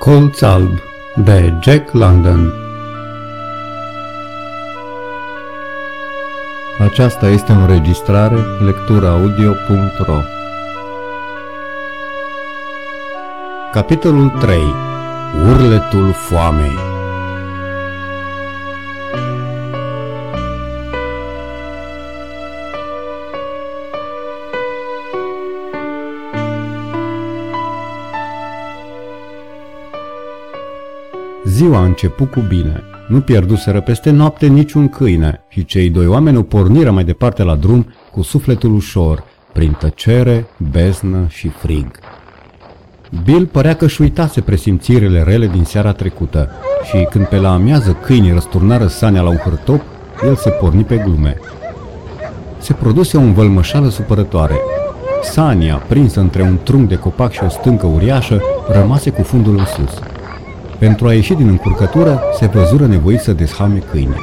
Colț alb de Jack London. Aceasta este o înregistrare lecturaudio.ro Capitolul 3 Urletul foamei Ziua a început cu bine. Nu pierduseră peste noapte niciun câine și cei doi oameni o porniră mai departe la drum cu sufletul ușor, prin tăcere, beznă și frig. Bill părea că își uitase presimțirile rele din seara trecută și când pe la amiază câinii răsturnară Sania la un hârtop, el se porni pe glume. Se produse o învălmășală supărătoare. Sania, prinsă între un trunchi de copac și o stâncă uriașă, rămase cu fundul în sus. Pentru a ieși din încurcătură, se văzură nevoit să deshame câine.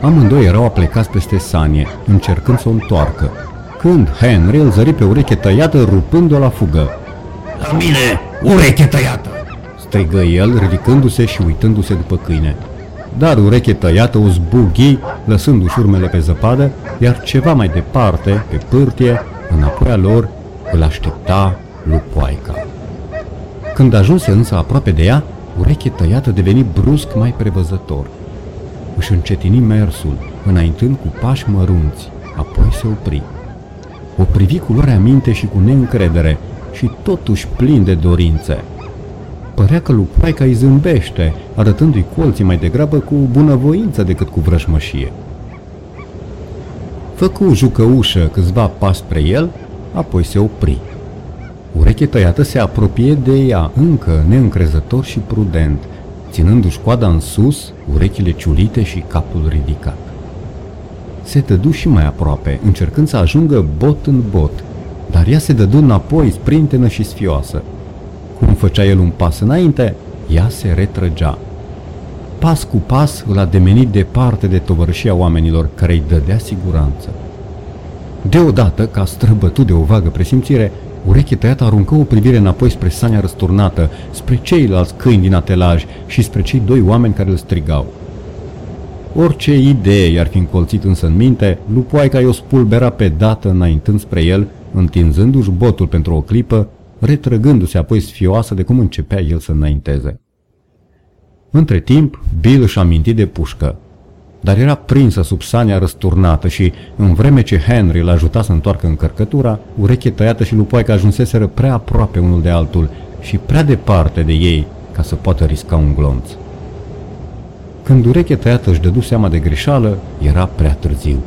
Amândoi erau aplecați peste Sanie, încercând să o întoarcă, când Henry îl zări pe ureche tăiată, rupând-o la fugă. La mine, ureche tăiată! strigă el, ridicându-se și uitându-se după câine. Dar ureche tăiată o zbughi, lăsându-și urmele pe zăpadă, iar ceva mai departe, pe pârtie, înapoi a lor, îl aștepta lupoaica. Când ajunse însă aproape de ea, ureche tăiată deveni brusc mai prevăzător. Își încetini mersul, înaintând cu pași mărunți, apoi se opri. O privi cu luarea minte și cu neîncredere și totuși plin de dorințe. Părea că lupoaica îi zâmbește, arătându-i colții mai degrabă cu bunăvoință decât cu vrăjmășie. Făcu jucăușă câțiva pas spre el, apoi se opri. Ureche tăiată se apropie de ea, încă neîncrezător și prudent, ținându-și coada în sus, urechile ciulite și capul ridicat. Se dădu și mai aproape, încercând să ajungă bot în bot, dar ea se dădu înapoi, sprintenă și sfioasă. Cum făcea el un pas înainte, ea se retrăgea. Pas cu pas îl a demenit departe de tovărășia oamenilor care îi dădea siguranță. Deodată, ca străbătut de o vagă presimțire, Ureche tăiată aruncă o privire înapoi spre sania răsturnată, spre ceilalți câini din atelaj și spre cei doi oameni care îl strigau. Orice idee i-ar fi încolțit însă în minte, lupoaica i-o spulbera pe dată înaintând spre el, întinzându-și botul pentru o clipă, retrăgându-se apoi sfioasă de cum începea el să înainteze. Între timp, Bill își aminti de pușcă dar era prinsă sub sania răsturnată și, în vreme ce Henry l-a ajutat să întoarcă încărcătura, ureche tăiată și lupoaica ajunseseră prea aproape unul de altul și prea departe de ei ca să poată risca un glonț. Când ureche tăiată își dădu seama de greșeală, era prea târziu.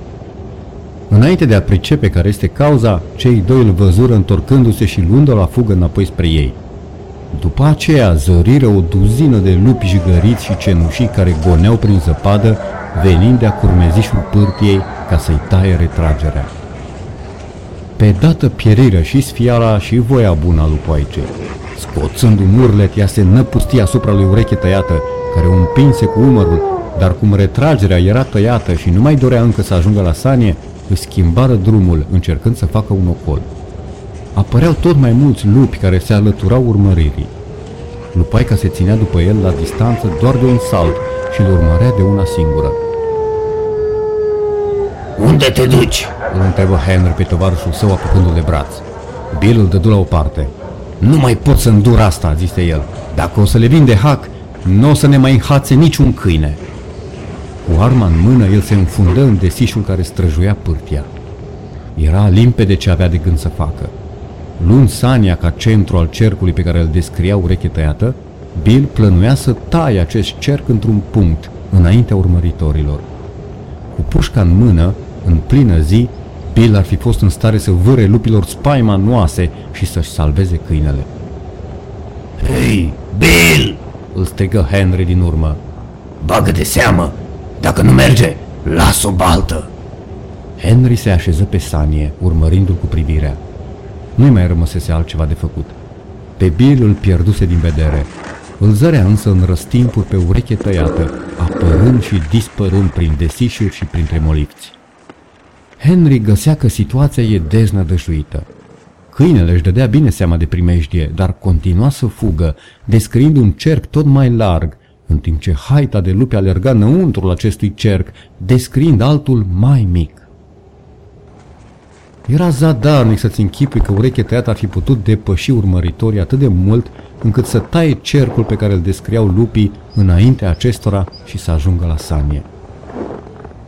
Înainte de a pricepe care este cauza, cei doi îl văzură întorcându-se și luând-o la fugă înapoi spre ei. După aceea zăriră o duzină de lupi jigăriți și cenușii care goneau prin zăpadă venind de-a curmezișul pârtiei ca să-i taie retragerea. Pe dată pieriră și sfiala și voia bună a lui Poaice. Scoțând un urlet, ea se năpustia asupra lui ureche tăiată, care o împinse cu umărul, dar cum retragerea era tăiată și nu mai dorea încă să ajungă la sanie, își schimbară drumul, încercând să facă un ocol. Apăreau tot mai mulți lupi care se alăturau urmăririi. Lupaica se ținea după el la distanță doar de un salt și îl urmărea de una singură. Unde te duci? Îl întrebă Henry pe tovarășul său apucându-l de braț. Bill îl dădu la o parte. Nu mai pot să îndur asta, zise el. Dacă o să le vin de hac, nu o să ne mai înhațe niciun câine. Cu arma în mână, el se înfundă în desișul care străjuia pârtia. Era limpede ce avea de gând să facă. Luând Sania ca centru al cercului pe care îl descria ureche tăiată, Bill plănuia să taie acest cerc într-un punct, înaintea urmăritorilor. Cu pușca în mână, în plină zi, Bill ar fi fost în stare să vâre lupilor spaima noase și să-și salveze câinele. Hei, Bill! îl strigă Henry din urmă. Bagă de seamă! Dacă nu merge, las o baltă! Henry se așeză pe sanie, urmărindu-l cu privirea. Nu-i mai rămăsese altceva de făcut. Pe Bill îl pierduse din vedere. Îl zărea însă în răstimpuri pe ureche tăiată, apărând și dispărând prin desișuri și printre molipți. Henry găsea că situația e deznădăjuită. Câinele își dădea bine seama de primejdie, dar continua să fugă, descriind un cerc tot mai larg, în timp ce haita de lupi alerga înăuntrul acestui cerc, descriind altul mai mic. Era zadarnic să-ți închipui că ureche tăiată ar fi putut depăși urmăritorii atât de mult încât să taie cercul pe care îl descriau lupii înaintea acestora și să ajungă la Sanie.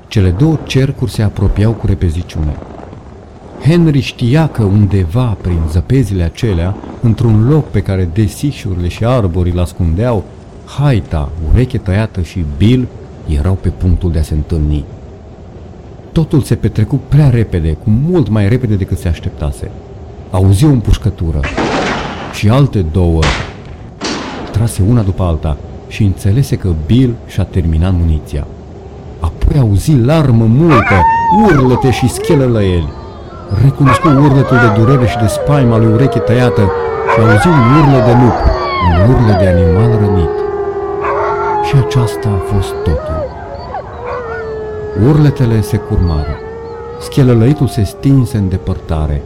Cele două cercuri se apropiau cu repeziciune. Henry știa că undeva prin zăpezile acelea, într-un loc pe care desișurile și arborii îl ascundeau, Haita, ureche tăiată și Bill erau pe punctul de a se întâlni. Totul se petrecu prea repede, cu mult mai repede decât se așteptase. Auzi o împușcătură și alte două. Trase una după alta și înțelese că Bill și-a terminat muniția. Apoi auzi larmă multă, urlete și schelă la el. Recunoscu urletul de durere și de spaima lui ureche tăiată și auzi un urle de lup, un urle de animal rănit. Și aceasta a fost totul. Urletele se curmară. Schelălăitul se stinse în depărtare.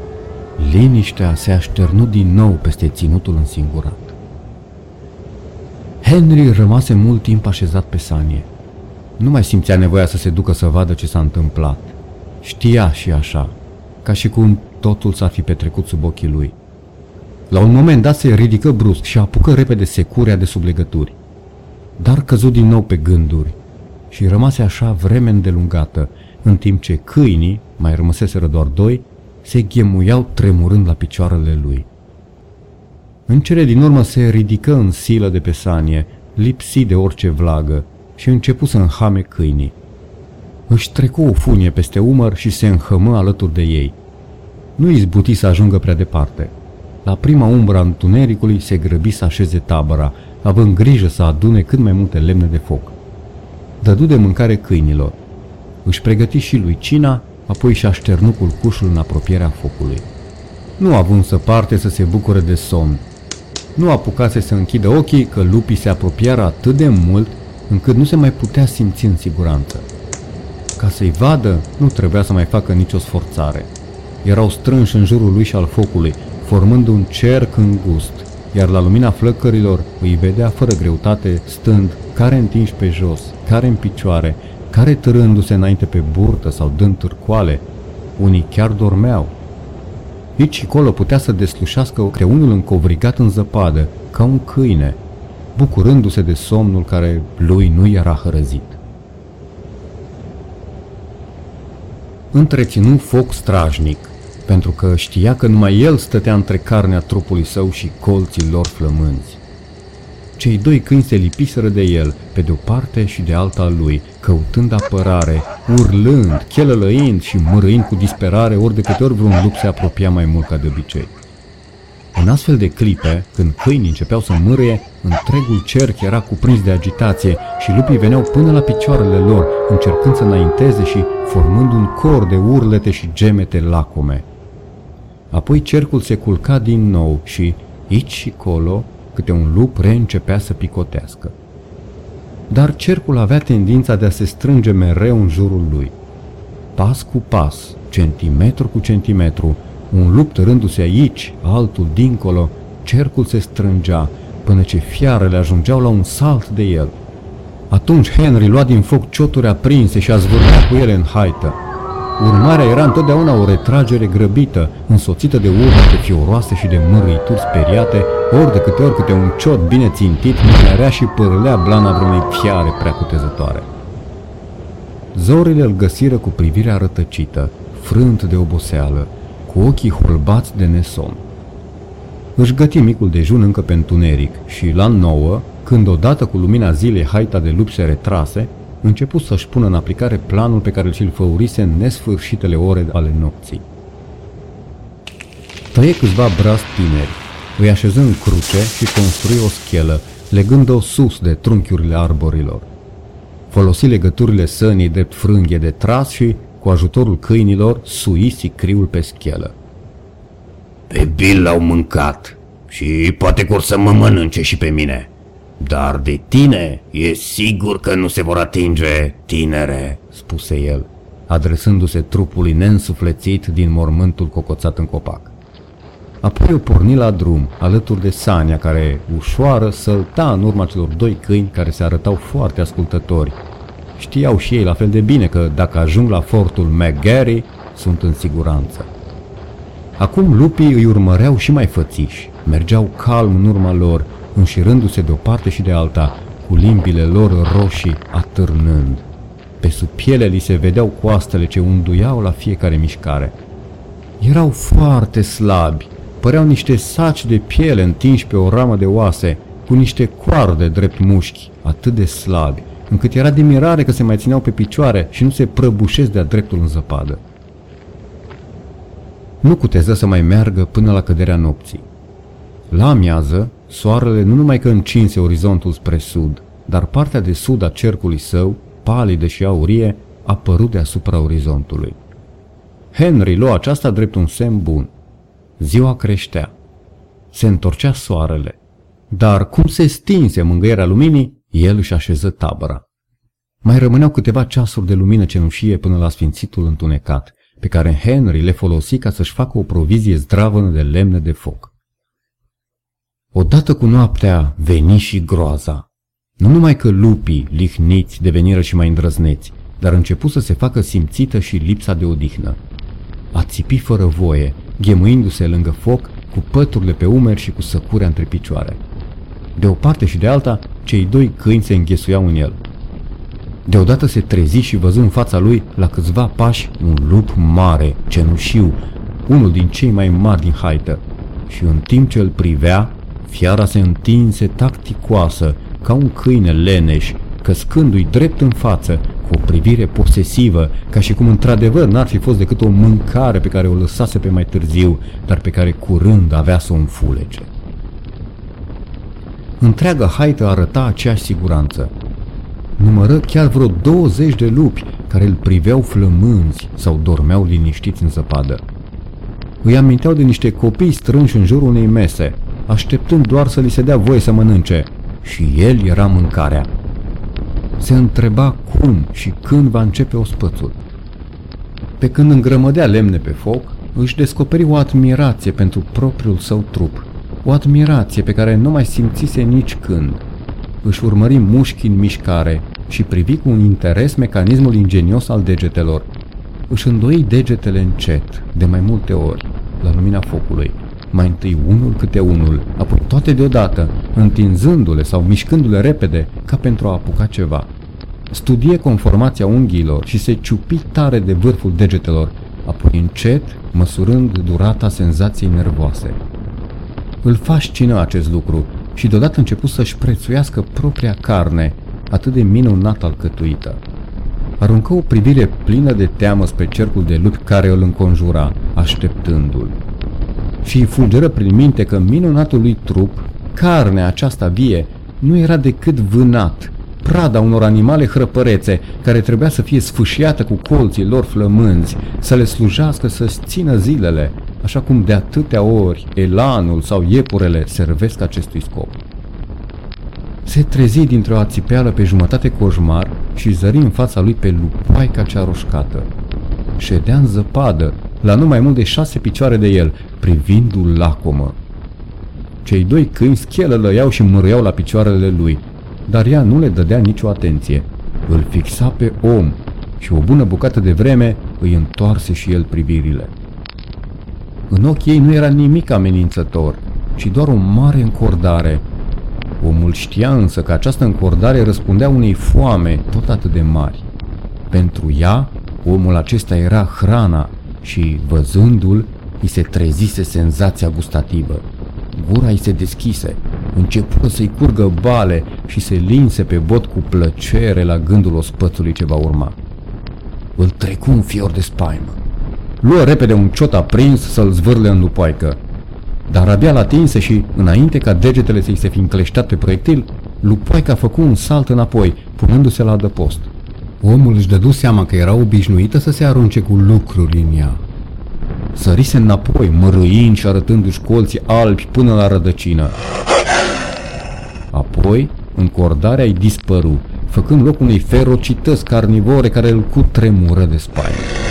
Liniștea se așternu din nou peste ținutul însingurat. Henry rămase mult timp așezat pe sanie. Nu mai simțea nevoia să se ducă să vadă ce s-a întâmplat. Știa și așa, ca și cum totul s-ar fi petrecut sub ochii lui. La un moment dat se ridică brusc și apucă repede securea de sub legături. Dar căzu din nou pe gânduri și rămase așa vreme îndelungată, în timp ce câinii, mai rămăseseră doar doi, se ghemuiau tremurând la picioarele lui. În cele din urmă se ridică în silă de pe sanie, lipsi de orice vlagă, și începu să înhame câinii. Își trecu o funie peste umăr și se înhămă alături de ei. Nu izbuti să ajungă prea departe. La prima umbră a întunericului se grăbi să așeze tabăra, având grijă să adune cât mai multe lemne de foc. Dădu de mâncare câinilor. Își pregăti și lui cina, apoi și-a așternu culcușul în apropierea focului. Nu avut să parte să se bucure de somn. Nu apucase să închidă ochii că lupii se apropiară atât de mult încât nu se mai putea simți în siguranță. Ca să-i vadă, nu trebuia să mai facă nicio sforțare. Erau strânși în jurul lui și al focului, formând un cerc îngust, iar la lumina flăcărilor îi vedea fără greutate, stând, care întinși pe jos, care în picioare, care târându-se înainte pe burtă sau dând târcoale. Unii chiar dormeau. Aici și colo putea să deslușească creunul încovrigat în zăpadă, ca un câine, bucurându-se de somnul care lui nu era hărăzit. Întreținu foc strajnic, pentru că știa că numai el stătea între carnea trupului său și colții lor flămânzi. Cei doi câini se lipiseră de el, pe de o parte și de alta lui, căutând apărare, urlând, chelălăind și mărâind cu disperare ori de câte ori vreun lup se apropia mai mult ca de obicei. În astfel de clipe, când câinii începeau să mârâie, întregul cerc era cuprins de agitație și lupii veneau până la picioarele lor, încercând să înainteze și formând un cor de urlete și gemete lacome. Apoi cercul se culca din nou și, aici și colo, câte un lup reîncepea să picotească. Dar cercul avea tendința de a se strânge mereu în jurul lui. Pas cu pas, centimetru cu centimetru, un lup tărându-se aici, altul dincolo, cercul se strângea, până ce fiarele ajungeau la un salt de el. Atunci Henry lua din foc cioturi aprinse și a zvârnea cu ele în haită. Urmarea era întotdeauna o retragere grăbită, însoțită de urmete fioroase și de mărâituri speriate, ori de câte ori câte un ciot bine țintit mărea și părâlea blana vreunei fiare prea cutezătoare. Zorile îl găsiră cu privirea rătăcită, frânt de oboseală, cu ochii holbați de nesom. Își găti micul dejun încă pe întuneric și la nouă, când odată cu lumina zilei haita de lup se retrase, început să-și pună în aplicare planul pe care și-l făurise în nesfârșitele ore ale nopții. Tăie câțiva brazi tineri, îi așeză în cruce și construi o schelă, legând-o sus de trunchiurile arborilor. Folosi legăturile sănii drept frânghie de tras și, cu ajutorul câinilor, sui sicriul pe schelă. Pe Bill l-au mâncat și poate că or să mă mănânce și pe mine. Dar de tine e sigur că nu se vor atinge, tinere, spuse el, adresându-se trupului neînsuflețit din mormântul cocoțat în copac. Apoi o porni la drum, alături de Sania, care, ușoară, sălta în urma celor doi câini care se arătau foarte ascultători. Știau și ei la fel de bine că dacă ajung la fortul McGarry, sunt în siguranță. Acum lupii îi urmăreau și mai fățiși. Mergeau calm în urma lor, înșirându-se de o parte și de alta, cu limbile lor roșii atârnând. Pe sub piele li se vedeau coastele ce unduiau la fiecare mișcare. Erau foarte slabi, păreau niște saci de piele întinși pe o ramă de oase, cu niște coarde drept mușchi, atât de slabi, încât era de mirare că se mai țineau pe picioare și nu se prăbușesc de-a dreptul în zăpadă. Nu cuteză să mai meargă până la căderea nopții. La amiază, soarele nu numai că încinse orizontul spre sud, dar partea de sud a cercului său, palidă și aurie, a părut deasupra orizontului. Henry lua aceasta drept un semn bun. Ziua creștea. Se întorcea soarele. Dar cum se stinse mângâierea luminii, el își așeză tabăra. Mai rămâneau câteva ceasuri de lumină cenușie până la sfințitul întunecat, pe care Henry le folosi ca să-și facă o provizie zdravănă de lemne de foc. Odată cu noaptea veni și groaza. Nu numai că lupii, lihniți, deveniră și mai îndrăzneți, dar început să se facă simțită și lipsa de odihnă. A țipi fără voie, ghemuindu-se lângă foc, cu păturile pe umeri și cu săcurea între picioare. De o parte și de alta, cei doi câini se înghesuiau în el. Deodată se trezi și văzu în fața lui, la câțiva pași, un lup mare, cenușiu, unul din cei mai mari din haită. Și în timp ce îl privea, fiara se întinse tacticoasă, ca un câine leneș, căscându-i drept în față, cu o privire posesivă, ca și cum într-adevăr n-ar fi fost decât o mâncare pe care o lăsase pe mai târziu, dar pe care curând avea să o înfulece. Întreaga haită arăta aceeași siguranță. Numără chiar vreo 20 de lupi care îl priveau flămânzi sau dormeau liniștiți în zăpadă. Îi aminteau de niște copii strânși în jurul unei mese, așteptând doar să li se dea voie să mănânce, și el era mâncarea. Se întreba cum și când va începe ospățul. Pe când îngrămădea lemne pe foc, își descoperi o admirație pentru propriul său trup, o admirație pe care nu mai simțise nici când. Își urmări mușchi în mișcare și privi cu un interes mecanismul ingenios al degetelor. Își îndoi degetele încet, de mai multe ori, la lumina focului mai întâi unul câte unul, apoi toate deodată, întinzându-le sau mișcându-le repede, ca pentru a apuca ceva. Studie conformația unghiilor și se ciupi tare de vârful degetelor, apoi încet, măsurând durata senzației nervoase. Îl fascină acest lucru și deodată început să-și prețuiască propria carne, atât de minunat alcătuită. Aruncă o privire plină de teamă spre cercul de lupi care îl înconjura, așteptându-l și îi fulgeră prin minte că minunatul lui trup, carnea aceasta vie, nu era decât vânat, prada unor animale hrăpărețe, care trebuia să fie sfâșiată cu colții lor flămânzi, să le slujească să-ți țină zilele, așa cum de atâtea ori elanul sau iepurele servesc acestui scop. Se trezi dintr-o ațipeală pe jumătate coșmar și zări în fața lui pe lupoaica cea roșcată. Ședea în zăpadă, la nu mai mult de șase picioare de el, privindu-l lacomă. Cei doi câini schelălăiau și mârâiau la picioarele lui, dar ea nu le dădea nicio atenție. Îl fixa pe om și o bună bucată de vreme îi întoarse și el privirile. În ochii ei nu era nimic amenințător, ci doar o mare încordare. Omul știa însă că această încordare răspundea unei foame tot atât de mari. Pentru ea, omul acesta era hrana și, văzându-l, îi se trezise senzația gustativă. Gura îi se deschise, început să-i curgă bale și se linse pe bot cu plăcere la gândul ospățului ce va urma. Îl trecu un fior de spaimă. Luă repede un ciot aprins să-l zvârle în lupoaică. Dar abia l atinse și, înainte ca degetele să-i se fi încleștat pe proiectil, lupoaica făcu un salt înapoi, punându-se la adăpost. Omul își dădu seama că era obișnuită să se arunce cu lucruri în ea. Sărise înapoi, mărâind și arătându-și colții albi până la rădăcină. Apoi, încordarea îi dispăru, făcând loc unei ferocități carnivore care îl cutremură de spaimă.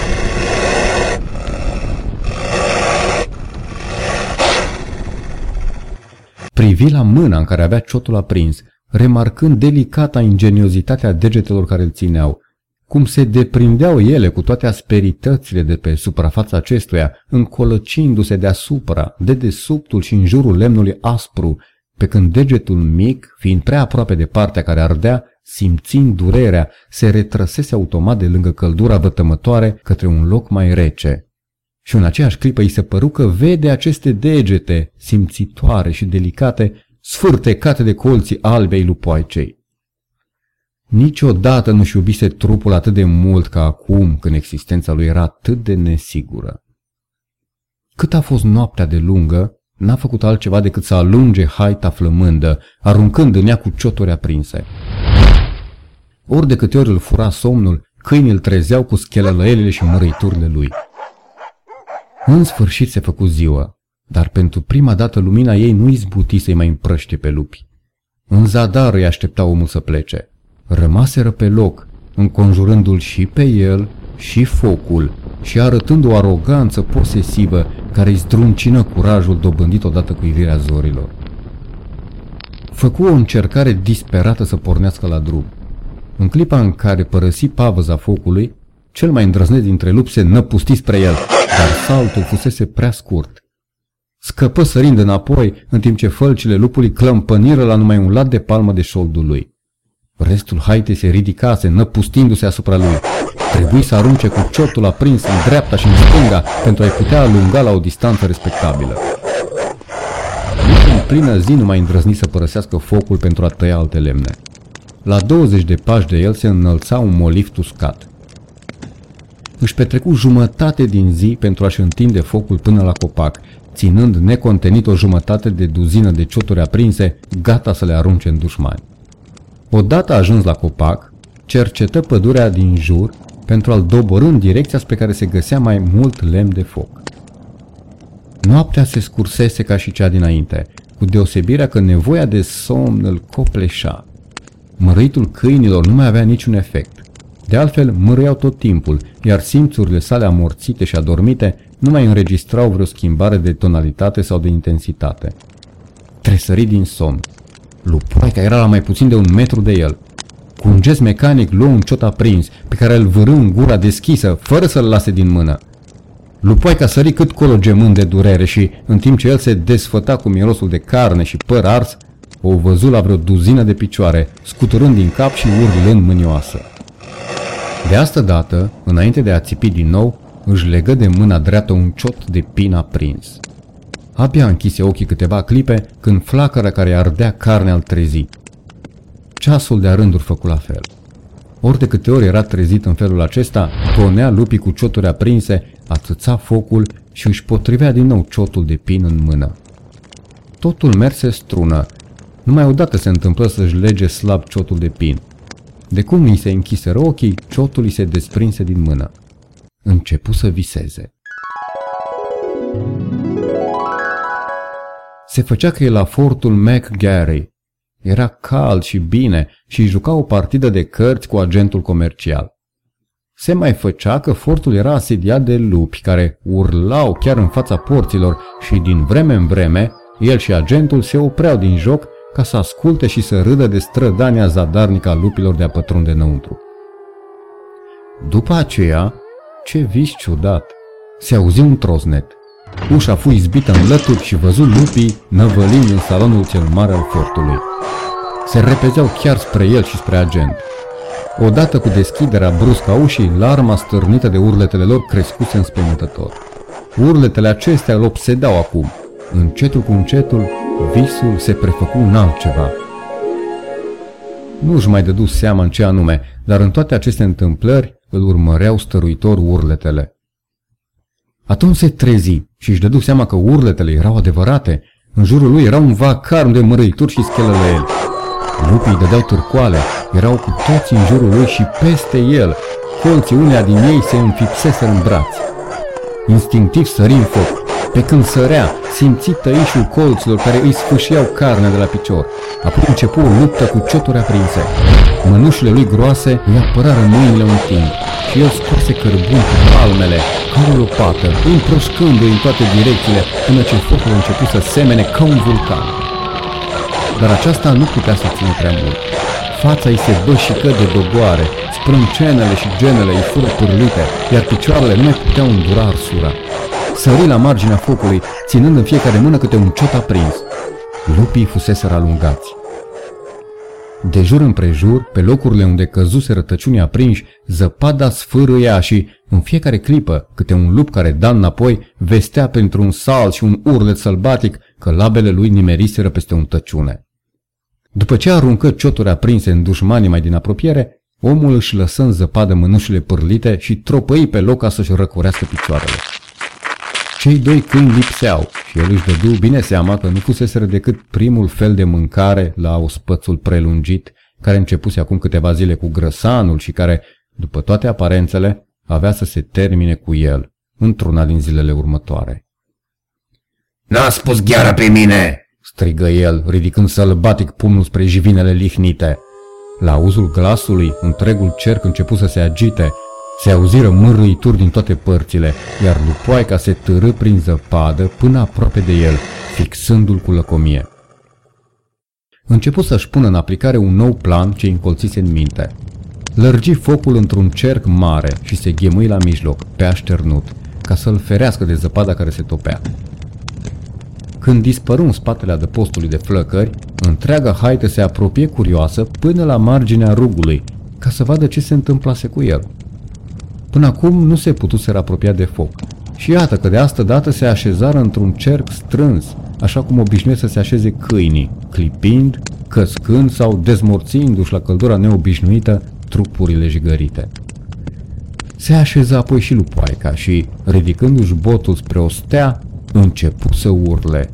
Privi la mâna în care avea ciotul aprins, remarcând delicata ingeniozitatea degetelor care îl țineau, cum se deprindeau ele cu toate asperitățile de pe suprafața acestuia, încolăcindu-se deasupra, de desubtul și în jurul lemnului aspru, pe când degetul mic, fiind prea aproape de partea care ardea, simțind durerea, se retrăsese automat de lângă căldura vătămătoare către un loc mai rece. Și în aceeași clipă îi se păru că vede aceste degete, simțitoare și delicate, sfârtecate de colții albei lupoaicei. Niciodată nu-și iubise trupul atât de mult ca acum, când existența lui era atât de nesigură. Cât a fost noaptea de lungă, n-a făcut altceva decât să alunge haita flămândă, aruncând în ea cu cioturi aprinse. Ori de câte ori îl fura somnul, câinii îl trezeau cu schelălăielile și mărăiturile lui. În sfârșit se făcu ziua, dar pentru prima dată lumina ei nu izbuti să-i mai împrăște pe lupi. În zadar îi aștepta omul să plece. Rămaseră pe loc, înconjurându-l și pe el și focul și arătând o aroganță posesivă care îi zdruncină curajul dobândit odată cu ivirea zorilor. Făcu o încercare disperată să pornească la drum. În clipa în care părăsi pavăza focului, cel mai îndrăzneț dintre lupi se năpusti spre el, dar saltul fusese prea scurt. Scăpă sărind înapoi, în timp ce fălcile lupului clămpăniră la numai un lat de palmă de șoldul lui. Restul haitei se ridicase, năpustindu-se asupra lui. Trebuie să arunce cu ciotul aprins în dreapta și în stânga pentru a-i putea alunga la o distanță respectabilă. Nici în plină zi nu mai îndrăzni să părăsească focul pentru a tăia alte lemne. La 20 de pași de el se înălța un molif uscat. Își petrecu jumătate din zi pentru a-și întinde focul până la copac, ținând necontenit o jumătate de duzină de cioturi aprinse, gata să le arunce în dușmani. Odată ajuns la copac, cercetă pădurea din jur pentru a-l doborâ în direcția spre care se găsea mai mult lemn de foc. Noaptea se scursese ca și cea dinainte, cu deosebirea că nevoia de somn îl copleșa. Mărâitul câinilor nu mai avea niciun efect. De altfel, mărâiau tot timpul, iar simțurile sale amorțite și adormite nu mai înregistrau vreo schimbare de tonalitate sau de intensitate. Tresări din somn. Lupoica era la mai puțin de un metru de el. Cu un gest mecanic luă un ciot aprins, pe care îl vârâ în gura deschisă, fără să-l lase din mână. Lupoica sări cât colo gemând de durere și, în timp ce el se desfăta cu mirosul de carne și păr ars, o văzu la vreo duzină de picioare, scuturând din cap și urlând mânioasă. De asta dată, înainte de a țipi din nou, își legă de mâna dreaptă un ciot de pin aprins. Abia închise ochii câteva clipe când flacăra care ardea carne al trezi. Ceasul de-a rânduri făcu la fel. Ori de câte ori era trezit în felul acesta, ponea lupii cu cioturi aprinse, atâța focul și își potrivea din nou ciotul de pin în mână. Totul merse strună. Numai odată se întâmplă să-și lege slab ciotul de pin. De cum îi se închiseră ochii, ciotul îi se desprinse din mână. Începu să viseze. Se făcea că e la fortul McGarry. Era cald și bine și juca o partidă de cărți cu agentul comercial. Se mai făcea că fortul era asediat de lupi care urlau chiar în fața porților și din vreme în vreme el și agentul se opreau din joc ca să asculte și să râdă de strădania zadarnică a lupilor de a pătrunde înăuntru. După aceea, ce vis ciudat! Se auzi un troznet. Ușa fu izbită în lături și văzut lupii năvălind în salonul cel mare al fortului. Se repezeau chiar spre el și spre agent. Odată cu deschiderea bruscă a ușii, larma stârnită de urletele lor crescuse înspăimântător. Urletele acestea îl obsedau acum. Încetul cu încetul, visul se prefăcu în altceva. Nu își mai dădu seama în ce anume, dar în toate aceste întâmplări îl urmăreau stăruitor urletele. Atunci se trezi și își dădu seama că urletele erau adevărate. În jurul lui era un vacarm de mărăituri și schelele Lupii dădeau târcoale, erau cu toți în jurul lui și peste el. Colții uneia din ei se înfipseseră în braț. Instinctiv sări în foc. Pe când sărea, simți tăișul colților care îi sfâșiau carnea de la picior. Apoi începu o luptă cu cioturi aprinse. Mânușile lui groase îi apărară mâinile un timp și el scoase cărbun cu palmele, ca o lopată, împroșcându-i în toate direcțiile, până ce focul a început să semene ca un vulcan. dar aceasta nu putea să țină prea mult. Fața îi se bășică de dogoare, sprâncenele și genele îi fură pârlite, iar picioarele nu mai puteau îndura arsura. Sări la marginea focului, ținând în fiecare mână câte un ciot aprins. Lupii fusese alungați. De jur împrejur, pe locurile unde căzuse rătăciunii aprinși, zăpada sfârâia și, în fiecare clipă, câte un lup care da înapoi, vestea pentru un salt și un urlet sălbatic că labele lui nimeriseră peste un tăciune. După ce aruncă cioturi aprinse în dușmanii mai din apropiere, omul își lăsă în zăpadă mânușile pârlite și tropăi pe loc ca să-și răcurească picioarele. Cei doi câini lipseau și el își dădu bine seama că nu fuseseră decât primul fel de mâncare la ospățul prelungit, care începuse acum câteva zile cu grăsanul și care, după toate aparențele, avea să se termine cu el, într-una din zilele următoare. N-a spus gheara pe mine!" strigă el, ridicând sălbatic pumnul spre jivinele lihnite. La auzul glasului, întregul cerc început să se agite, se auziră mârâituri din toate părțile, iar lupoaica se târâ prin zăpadă până aproape de el, fixându-l cu lăcomie. Început să-și pună în aplicare un nou plan ce încolțise în minte. Lărgi focul într-un cerc mare și se ghemui la mijloc, pe așternut, ca să-l ferească de zăpada care se topea. Când dispăru în spatele adăpostului de flăcări, întreaga haită se apropie curioasă până la marginea rugului, ca să vadă ce se întâmplase cu el. Până acum nu se putuseră apropia de foc. Și iată că de asta dată se așezară într-un cerc strâns, așa cum obișnuie să se așeze câinii, clipind, căscând sau dezmorțindu-și la căldura neobișnuită trupurile jigărite. Se așeza apoi și lupoaica și, ridicându-și botul spre o stea, începu să urle.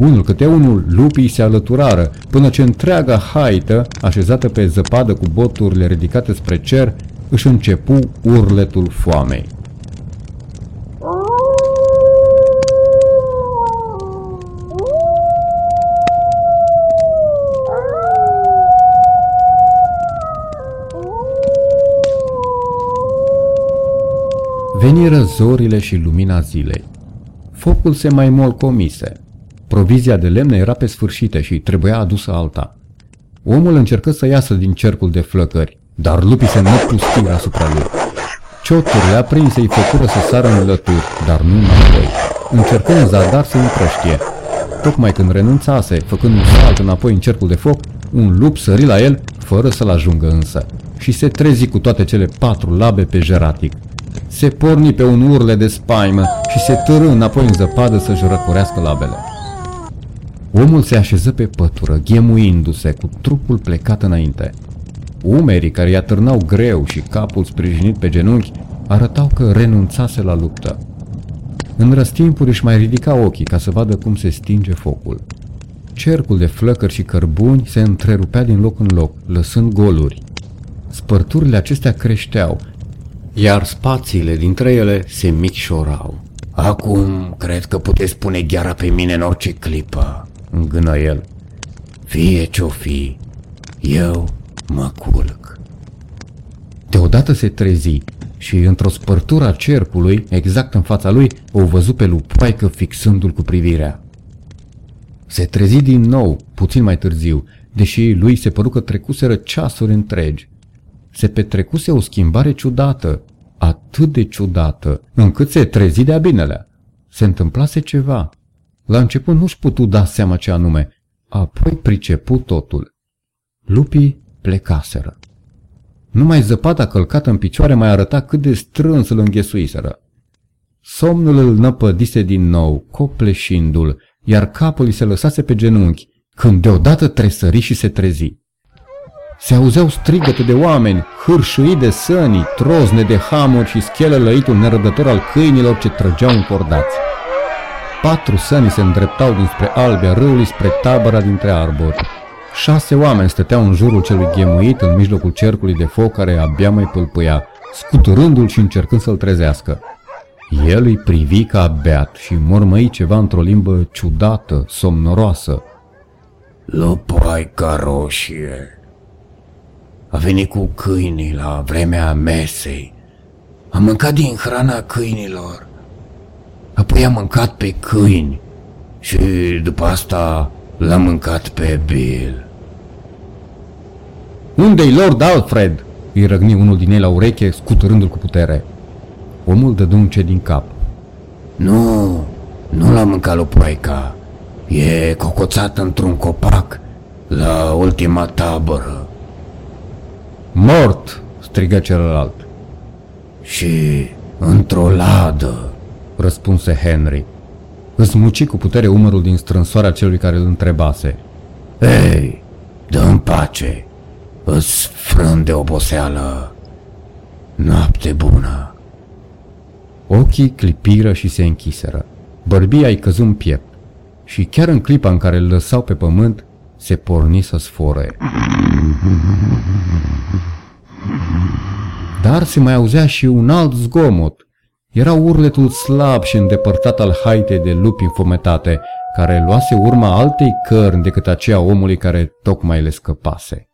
Unul câte unul, lupii se alăturară, până ce întreaga haită, așezată pe zăpadă cu boturile ridicate spre cer, își începu urletul foamei. Veniră zorile și lumina zilei. Focul se mai molcomise. Provizia de lemne era pe sfârșite și trebuia adusă alta. Omul încercă să iasă din cercul de flăcări, dar lupii se năpustiră asupra lui. Cioturile aprinse îi făcură să sară în lături, dar nu înapoi. Încercă în zadar să împrăștie. Tocmai când renunțase, făcând un salt înapoi în cercul de foc, un lup sări la el, fără să-l ajungă însă, și se trezi cu toate cele patru labe pe jeratic. Se porni pe un urle de spaimă și se târâ înapoi în zăpadă să-și răcurească labele. Omul se așeză pe pătură, ghemuindu-se, cu trupul plecat înainte. Umerii care i târnau greu și capul sprijinit pe genunchi arătau că renunțase la luptă. În răstimpuri își mai ridica ochii ca să vadă cum se stinge focul. Cercul de flăcări și cărbuni se întrerupea din loc în loc, lăsând goluri. Spărturile acestea creșteau, iar spațiile dintre ele se micșorau. Acum cred că puteți pune gheara pe mine în orice clipă, îngână el. Fie ce-o fi, eu mă culc. Deodată se trezi și, într-o spărtură a cercului, exact în fața lui, o văzu pe lupoaică fixându-l cu privirea. Se trezi din nou, puțin mai târziu, deși lui se păru că trecuseră ceasuri întregi. Se petrecuse o schimbare ciudată, atât de ciudată, încât se trezi de-a binelea. Se întâmplase ceva. La început nu-și putu da seama ce anume, apoi pricepu totul. Lupii plecaseră. Numai zăpada călcată în picioare mai arăta cât de strâns îl înghesuiseră. Somnul îl năpădise din nou, copleșindu-l, iar capul îi se lăsase pe genunchi, când deodată tresări și se trezi. Se auzeau strigăte de oameni, hârșui de săni, trozne de hamuri și schele lăitul nerădător al câinilor ce trăgeau încordați. Patru săni se îndreptau dinspre albia râului spre tabăra dintre arbori. Șase oameni stăteau în jurul celui ghemuit în mijlocul cercului de foc care abia mai pâlpâia, scuturându-l și încercând să-l trezească. El îi privi ca beat și mormăi ceva într-o limbă ciudată, somnoroasă. Lopaica roșie, a venit cu câinii la vremea mesei. Am mâncat din hrana câinilor. Apoi i-a mâncat pe câini și după asta l-a mâncat pe Bill. Unde-i Lord Alfred? îi răgni unul din ei la ureche, scuturându-l cu putere. Omul dădu un ce din cap. Nu, nu l-a mâncat lupoica. E cocoțat într-un copac la ultima tabără. Mort! strigă celălalt. Și într-o ladă, răspunse Henry. Îți muci cu putere umărul din strânsoarea celui care îl întrebase. Ei, dă-mi pace, îți frân de oboseală. Noapte bună. Ochii clipiră și se închiseră. Bărbia îi căzu în piept și chiar în clipa în care îl lăsau pe pământ, se porni să sfore. Dar se mai auzea și un alt zgomot. Era urletul slab și îndepărtat al haitei de lupi înfometate, care luase urma altei cărni decât aceea omului care tocmai le scăpase.